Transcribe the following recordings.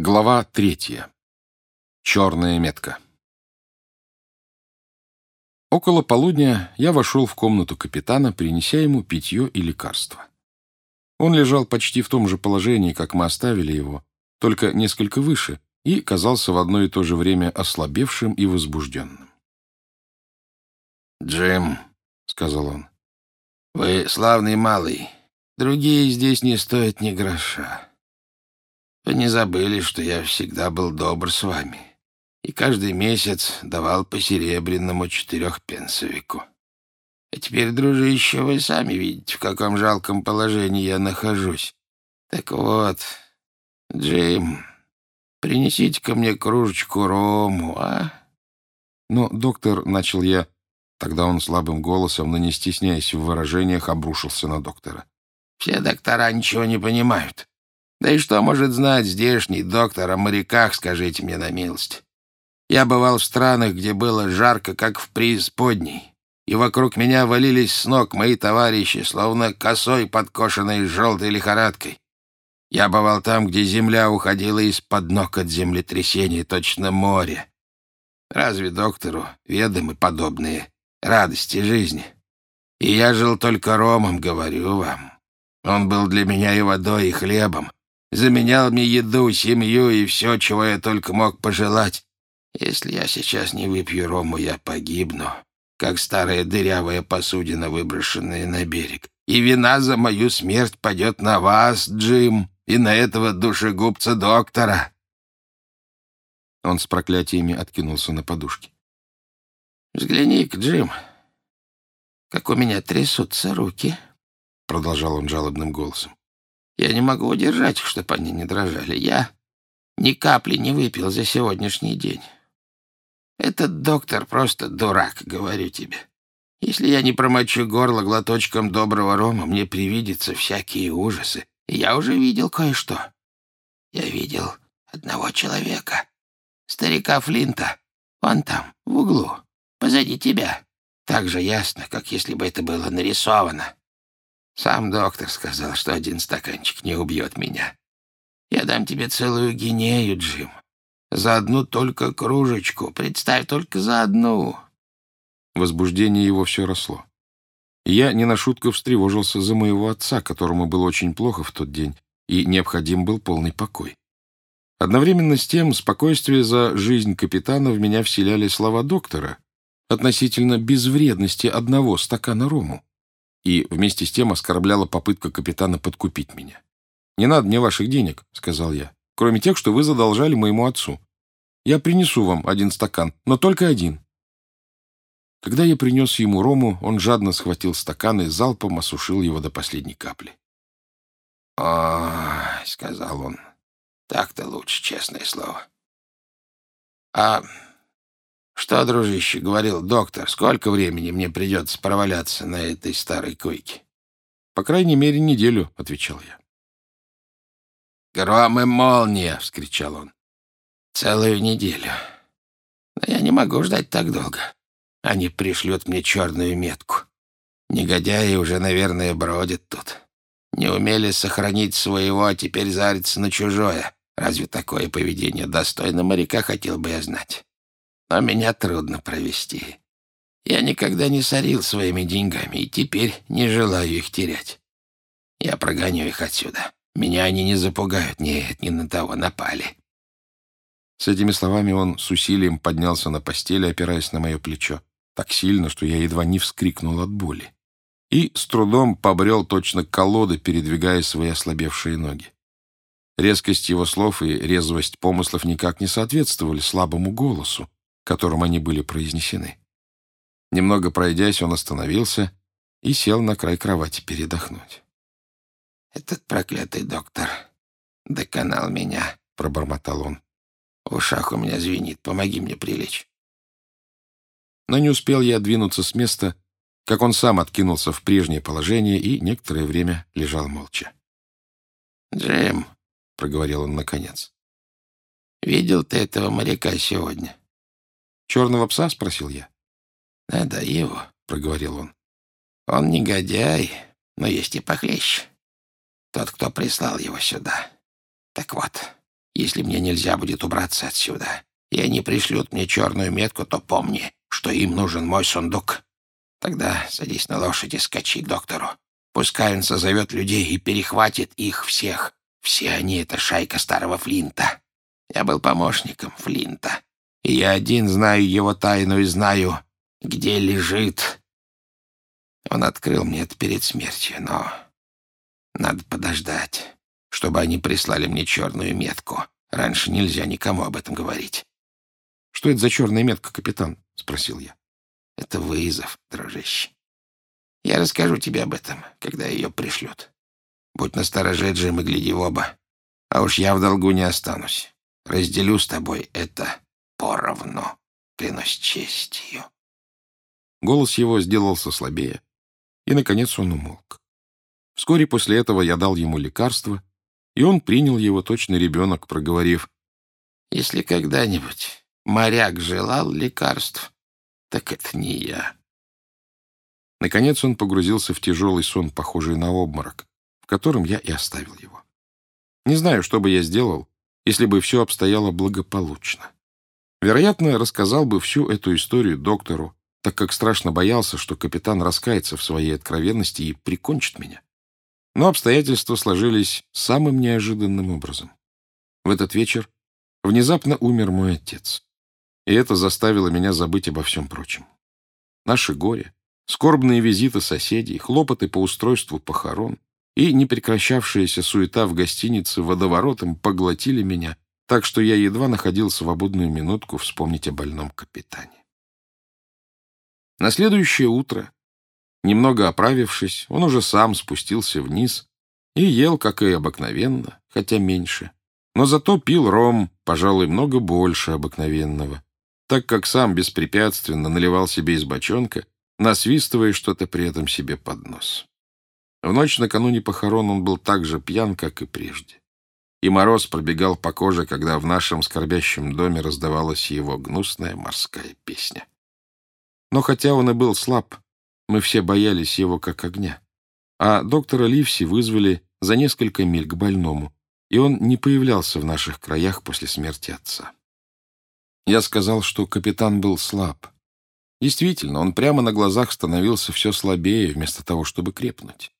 Глава третья. Черная метка. Около полудня я вошел в комнату капитана, принеся ему питье и лекарство. Он лежал почти в том же положении, как мы оставили его, только несколько выше, и казался в одно и то же время ослабевшим и возбужденным. «Джим», — сказал он, — «вы славный малый. Другие здесь не стоят ни гроша. Не забыли, что я всегда был добр с вами и каждый месяц давал по серебряному четырехпенсовику. А теперь, дружище, вы сами видите, в каком жалком положении я нахожусь. Так вот, Джим, принесите-ка мне кружечку рому, а?» Но, доктор, начал я, тогда он слабым голосом, но не стесняясь в выражениях, обрушился на доктора. «Все доктора ничего не понимают. Да и что может знать здешний доктор о моряках, скажите мне на милость? Я бывал в странах, где было жарко, как в преисподней, и вокруг меня валились с ног мои товарищи, словно косой, подкошенной желтой лихорадкой. Я бывал там, где земля уходила из-под ног от землетрясения, точно море. Разве доктору ведомы подобные радости жизни? И я жил только ромом, говорю вам. Он был для меня и водой, и хлебом, заменял мне еду, семью и все, чего я только мог пожелать. Если я сейчас не выпью рому, я погибну, как старая дырявая посудина, выброшенная на берег. И вина за мою смерть падет на вас, Джим, и на этого душегубца-доктора. Он с проклятиями откинулся на подушки. «Взгляни-ка, Джим, как у меня трясутся руки», — продолжал он жалобным голосом. Я не могу удержать их, чтобы они не дрожали. Я ни капли не выпил за сегодняшний день. Этот доктор просто дурак, говорю тебе. Если я не промочу горло глоточком доброго рома, мне привидятся всякие ужасы. И я уже видел кое-что. Я видел одного человека, старика Флинта. Он там, в углу, позади тебя. Так же ясно, как если бы это было нарисовано. Сам доктор сказал, что один стаканчик не убьет меня. Я дам тебе целую гинею, Джим. За одну только кружечку. Представь, только за одну. Возбуждение его все росло. Я не на шутку встревожился за моего отца, которому было очень плохо в тот день, и необходим был полный покой. Одновременно с тем спокойствие за жизнь капитана в меня вселяли слова доктора относительно безвредности одного стакана рому и вместе с тем оскорбляла попытка капитана подкупить меня. «Не надо мне ваших денег», — сказал я, «кроме тех, что вы задолжали моему отцу. Я принесу вам один стакан, но только один». Когда я принес ему рому, он жадно схватил стакан и залпом осушил его до последней капли. «Ой», — сказал он, — «так-то лучше, честное слово». «А «Что, дружище, — говорил доктор, — сколько времени мне придется проваляться на этой старой койке?» «По крайней мере, неделю», — отвечал я. «Гром и молния!» — вскричал он. «Целую неделю. Но я не могу ждать так долго. Они пришлют мне черную метку. Негодяи уже, наверное, бродят тут. Не умели сохранить своего, а теперь зарятся на чужое. Разве такое поведение достойно моряка, хотел бы я знать?» Но меня трудно провести. Я никогда не сорил своими деньгами и теперь не желаю их терять. Я прогоню их отсюда. Меня они не запугают. Нет, не на того напали». С этими словами он с усилием поднялся на постели, опираясь на мое плечо, так сильно, что я едва не вскрикнул от боли, и с трудом побрел точно колоды, передвигая свои ослабевшие ноги. Резкость его слов и резвость помыслов никак не соответствовали слабому голосу, которым они были произнесены. Немного пройдясь, он остановился и сел на край кровати передохнуть. «Этот проклятый доктор доконал меня», — пробормотал он. «В ушах у меня звенит. Помоги мне прилечь». Но не успел я двинуться с места, как он сам откинулся в прежнее положение и некоторое время лежал молча. «Джим», — проговорил он наконец, — «видел ты этого моряка сегодня?» «Черного пса?» — спросил я. «Надо его», — проговорил он. «Он негодяй, но есть и похлеще. Тот, кто прислал его сюда. Так вот, если мне нельзя будет убраться отсюда, и они пришлют мне черную метку, то помни, что им нужен мой сундук. Тогда садись на лошадь и скачи к доктору. Пускай он созовет людей и перехватит их всех. Все они — это шайка старого Флинта. Я был помощником Флинта, я один знаю его тайну и знаю, где лежит. Он открыл мне это перед смертью, но надо подождать, чтобы они прислали мне черную метку. Раньше нельзя никому об этом говорить. — Что это за черная метка, капитан? — спросил я. — Это вызов, дружище. Я расскажу тебе об этом, когда ее пришлют. Будь настороже, Джим, и гляди в оба. А уж я в долгу не останусь. Разделю с тобой это поровну, клянусь честью. Голос его сделался слабее, и, наконец, он умолк. Вскоре после этого я дал ему лекарство, и он принял его точно ребенок, проговорив, «Если когда-нибудь моряк желал лекарств, так это не я». Наконец он погрузился в тяжелый сон, похожий на обморок, в котором я и оставил его. Не знаю, что бы я сделал, если бы все обстояло благополучно. Вероятно, рассказал бы всю эту историю доктору, так как страшно боялся, что капитан раскается в своей откровенности и прикончит меня. Но обстоятельства сложились самым неожиданным образом. В этот вечер внезапно умер мой отец, и это заставило меня забыть обо всем прочем. Наше горе, скорбные визиты соседей, хлопоты по устройству похорон и непрекращавшаяся суета в гостинице водоворотом поглотили меня, так что я едва находил свободную минутку вспомнить о больном капитане. На следующее утро, немного оправившись, он уже сам спустился вниз и ел, как и обыкновенно, хотя меньше, но зато пил ром, пожалуй, много больше обыкновенного, так как сам беспрепятственно наливал себе из бочонка насвистывая что-то при этом себе под нос. В ночь накануне похорон он был так же пьян, как и прежде. И мороз пробегал по коже, когда в нашем скорбящем доме раздавалась его гнусная морская песня. Но хотя он и был слаб, мы все боялись его как огня. А доктора Ливси вызвали за несколько миль к больному, и он не появлялся в наших краях после смерти отца. Я сказал, что капитан был слаб, Действительно, он прямо на глазах становился все слабее, вместо того, чтобы крепнуть.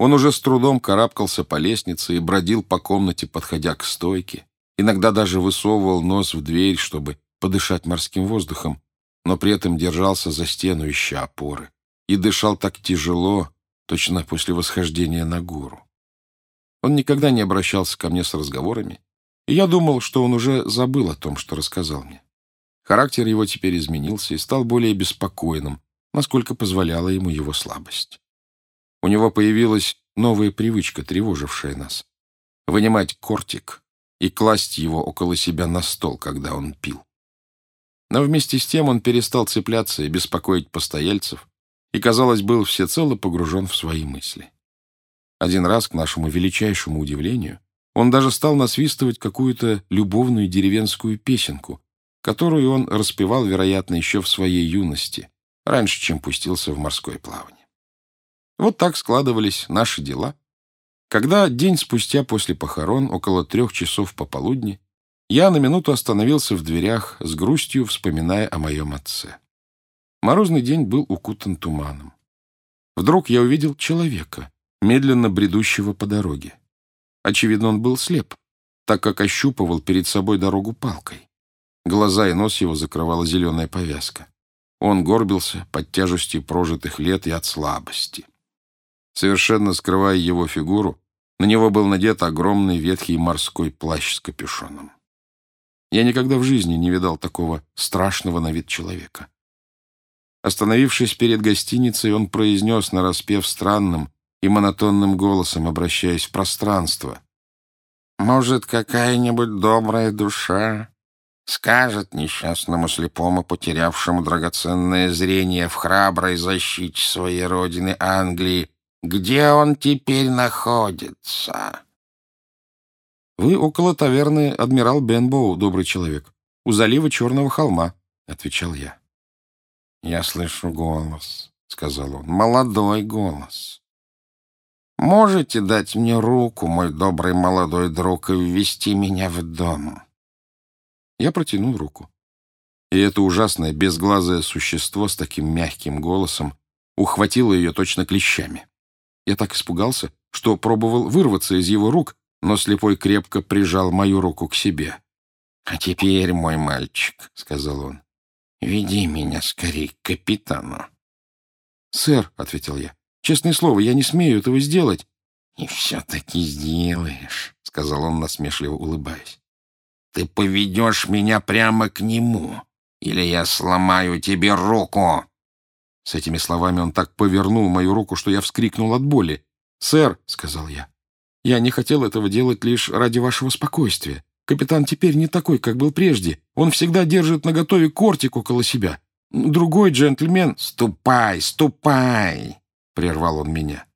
Он уже с трудом карабкался по лестнице и бродил по комнате, подходя к стойке. Иногда даже высовывал нос в дверь, чтобы подышать морским воздухом, но при этом держался за стену, ища опоры. И дышал так тяжело, точно после восхождения на гору. Он никогда не обращался ко мне с разговорами, и я думал, что он уже забыл о том, что рассказал мне. Характер его теперь изменился и стал более беспокойным, насколько позволяла ему его слабость. У него появилась новая привычка, тревожившая нас. Вынимать кортик и класть его около себя на стол, когда он пил. Но вместе с тем он перестал цепляться и беспокоить постояльцев, и, казалось, был всецело погружен в свои мысли. Один раз, к нашему величайшему удивлению, он даже стал насвистывать какую-то любовную деревенскую песенку, которую он распевал, вероятно, еще в своей юности, раньше, чем пустился в морское плавание. Вот так складывались наши дела. Когда день спустя после похорон, около трех часов пополудни, я на минуту остановился в дверях, с грустью вспоминая о моем отце. Морозный день был укутан туманом. Вдруг я увидел человека, медленно бредущего по дороге. Очевидно, он был слеп, так как ощупывал перед собой дорогу палкой. Глаза и нос его закрывала зеленая повязка. Он горбился под тяжестью прожитых лет и от слабости. Совершенно скрывая его фигуру, на него был надет огромный ветхий морской плащ с капюшоном. Я никогда в жизни не видал такого страшного на вид человека. Остановившись перед гостиницей, он произнес, нараспев странным и монотонным голосом, обращаясь в пространство. «Может, какая-нибудь добрая душа скажет несчастному слепому, потерявшему драгоценное зрение в храброй защите своей родины Англии, где он теперь находится. «Вы около таверны «Адмирал Бенбоу», добрый человек, у залива Черного холма», — отвечал я. «Я слышу голос», — сказал он, — «молодой голос». Можете дать мне руку, мой добрый молодой друг, и ввести меня в дом?» Я протянул руку. И это ужасное безглазое существо с таким мягким голосом ухватило ее точно клещами. Я так испугался, что пробовал вырваться из его рук, но слепой крепко прижал мою руку к себе. «А теперь, мой мальчик», — сказал он, — «веди меня скорее к капитану». «Сэр», — ответил я, — «честное слово, я не смею этого сделать». «И все-таки сделаешь», — сказал он, насмешливо улыбаясь. «Ты поведешь меня прямо к нему, или я сломаю тебе руку». С этими словами он так повернул мою руку, что я вскрикнул от боли. «Сэр», — сказал я, — «я не хотел этого делать лишь ради вашего спокойствия. Капитан теперь не такой, как был прежде. Он всегда держит наготове кортик около себя. Другой джентльмен...» «Ступай, ступай!» — прервал он меня.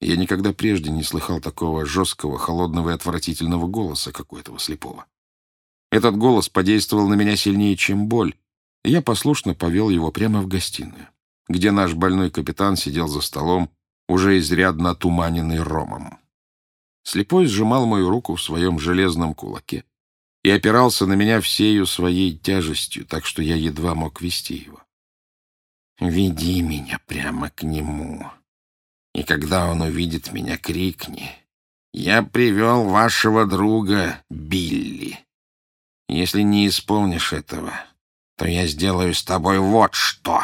Я никогда прежде не слыхал такого жесткого, холодного и отвратительного голоса, как у этого слепого. Этот голос подействовал на меня сильнее, чем боль, я послушно повел его прямо в гостиную, где наш больной капитан сидел за столом, уже изрядно отуманенный ромом. Слепой сжимал мою руку в своем железном кулаке и опирался на меня всею своей тяжестью, так что я едва мог вести его. «Веди меня прямо к нему, и когда он увидит меня, крикни. Я привел вашего друга Билли. Если не исполнишь этого, то я сделаю с тобой вот что!»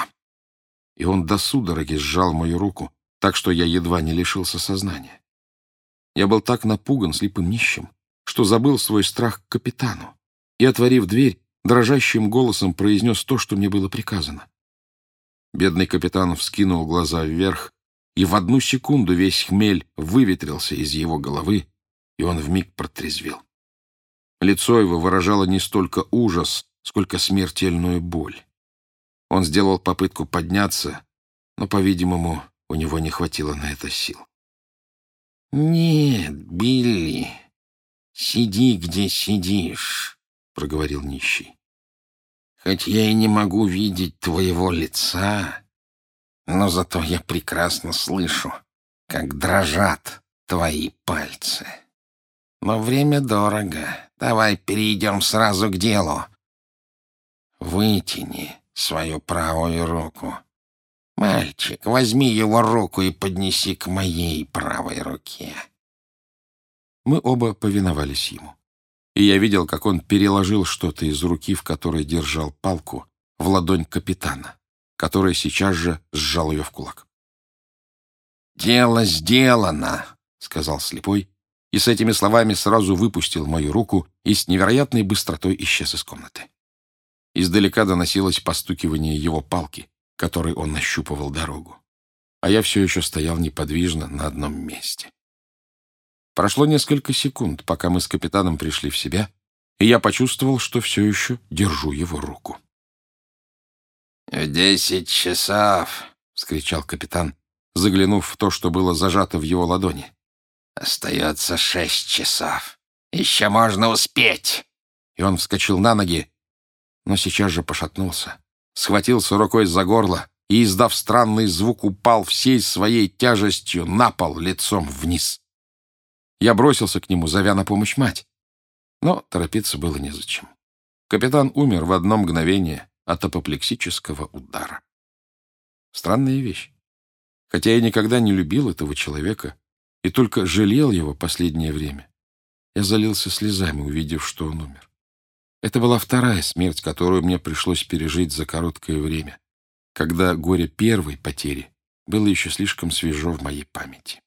И он до судороги сжал мою руку, так что я едва не лишился сознания. Я был так напуган слепым нищим, что забыл свой страх к капитану и, отворив дверь, дрожащим голосом произнес то, что мне было приказано. Бедный капитан вскинул глаза вверх, и в одну секунду весь хмель выветрился из его головы, и он вмиг протрезвел. Лицо его выражало не столько ужас, сколько смертельную боль. Он сделал попытку подняться, но, по-видимому, у него не хватило на это сил. «Нет, Билли, сиди, где сидишь», — проговорил нищий. «Хоть я и не могу видеть твоего лица, но зато я прекрасно слышу, как дрожат твои пальцы. Но время дорого. Давай перейдем сразу к делу. Вытяни свою правую руку. «Мальчик, возьми его руку и поднеси к моей правой руке». Мы оба повиновались ему. И я видел, как он переложил что-то из руки, в которой держал палку, в ладонь капитана, который сейчас же сжал ее в кулак. «Дело сделано», — сказал слепой, и с этими словами сразу выпустил мою руку и с невероятной быстротой исчез из комнаты. Издалека доносилось постукивание его палки, которой он нащупывал дорогу. А я все еще стоял неподвижно на одном месте. Прошло несколько секунд, пока мы с капитаном пришли в себя, и я почувствовал, что все еще держу его руку. «В десять часов!» — вскричал капитан, заглянув в то, что было зажато в его ладони. «Остается шесть часов. Еще можно успеть!» И он вскочил на ноги, но сейчас же пошатнулся схватился рукой за горло и, издав странный звук, упал всей своей тяжестью на пол лицом вниз. Я бросился к нему, зовя на помощь мать. Но торопиться было незачем. Капитан умер в одно мгновение от апоплексического удара. Странная вещь. Хотя я никогда не любил этого человека и только жалел его последнее время, я залился слезами, увидев, что он умер. Это была вторая смерть, которую мне пришлось пережить за короткое время, когда горе первой потери было еще слишком свежо в моей памяти.